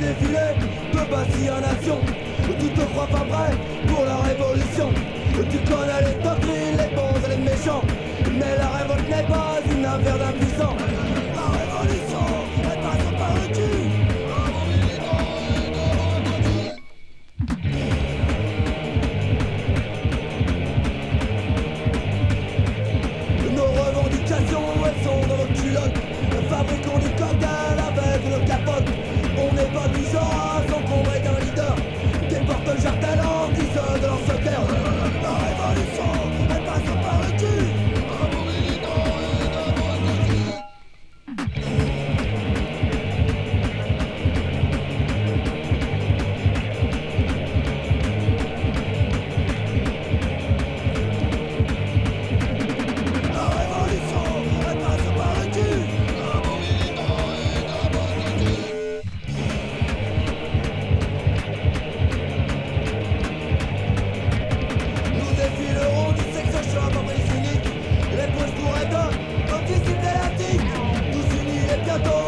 défilé peut bâtir la nation. Tu te crois pas prêt pour la révolution. Tu connais todo.